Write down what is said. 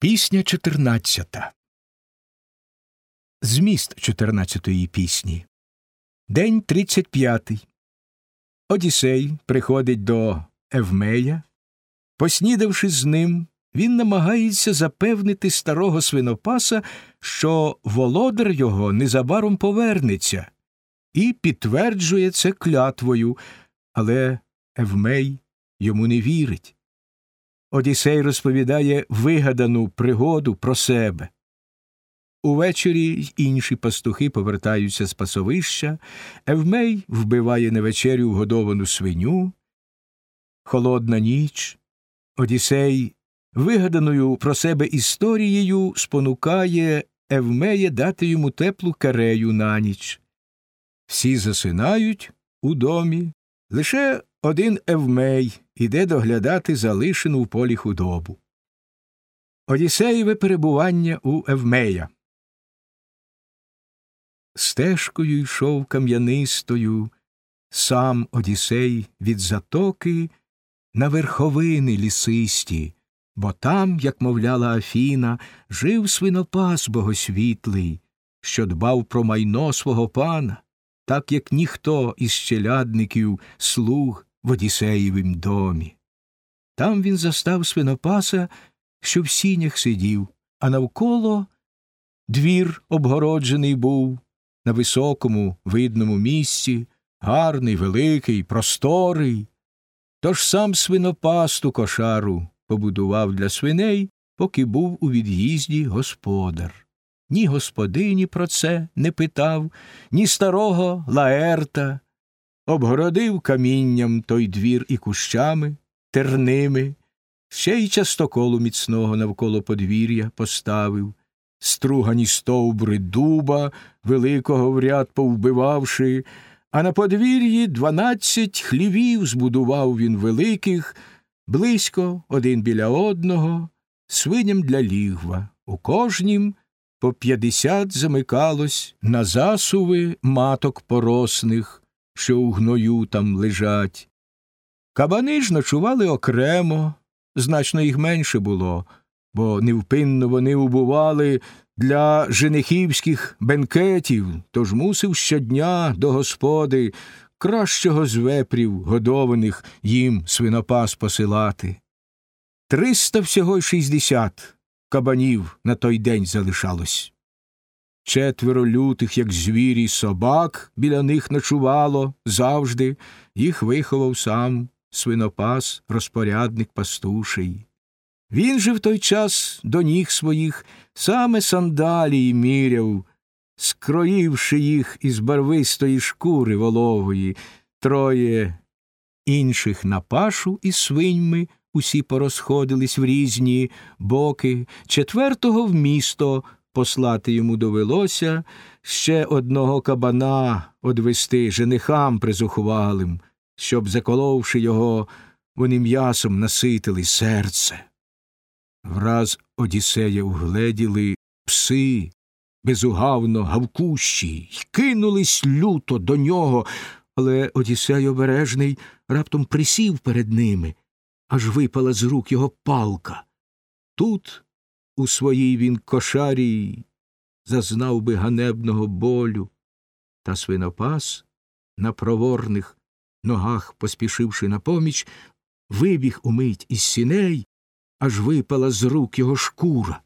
Пісня чотирнадцята. Зміст чотирнадцятої пісні. День тридцять п'ятий. Одіссей приходить до Евмея. Поснідавши з ним, він намагається запевнити старого свинопаса, що володар його незабаром повернеться, і підтверджує це клятвою, але Евмей йому не вірить. Одіссей розповідає вигадану пригоду про себе. Увечері й інші пастухи повертаються з пасовища, Евмей вбиває на вечерю вгодовану свиню. Холодна ніч. Одіссей, вигаданою про себе історією, спонукає Евмея дати йому теплу карею на ніч. Всі засинають у домі, лише один Евмей іде доглядати залишену в полі худобу. Одіссеєве перебування у Евмея. Стежкою йшов кам'янистою сам Одіссей від затоки на верховини лісисті, бо там, як мовляла Афіна, жив свинопас богосвітлий, що дбав про майно свого пана, так як ніхто із челядників слуг в Одіссеєвім домі. Там він застав свинопаса, що в сінях сидів, а навколо двір обгороджений був на високому видному місці, гарний, великий, просторий. Тож сам свинопасту кошару побудував для свиней, поки був у від'їзді господар. Ні господині про це не питав, ні старого Лаерта, обгородив камінням той двір і кущами, терними, ще й частоколу міцного навколо подвір'я поставив, стругані стовбри дуба, великого в ряд повбивавши, а на подвір'ї дванадцять хлівів збудував він великих, близько один біля одного, свиням для лігва, у кожнім по п'ятдесят замикалось на засуви маток поросних, що у гною там лежать. Кабани ж ночували окремо, значно їх менше було, бо невпинно вони убували для женихівських бенкетів, тож мусив щодня до господи кращого з вепрів, годованих їм свинопас посилати. Триста всього й шістдесят кабанів на той день залишалось. Четверо лютих, як звірі, собак біля них ночувало завжди, їх виховав сам свинопас, розпорядник пастуший. Він же в той час до ніг своїх саме сандалії міряв, скроївши їх із барвистої шкури волової, троє інших на пашу із свиньми усі порозходились в різні боки, четвертого в місто послати йому довелося, ще одного кабана одвести женихам призухвалим, щоб, заколовши його, вони м'ясом наситили серце. Враз Одіссея вгледіли пси, безугавно гавкущі, й кинулись люто до нього, але Одіссей обережний раптом присів перед ними, аж випала з рук його палка. Тут, у своїй він кошарій, зазнав би ганебного болю, та свинопас на проворних ногах, поспішивши на поміч, вибіг умить із сіней, аж випала з рук його шкура.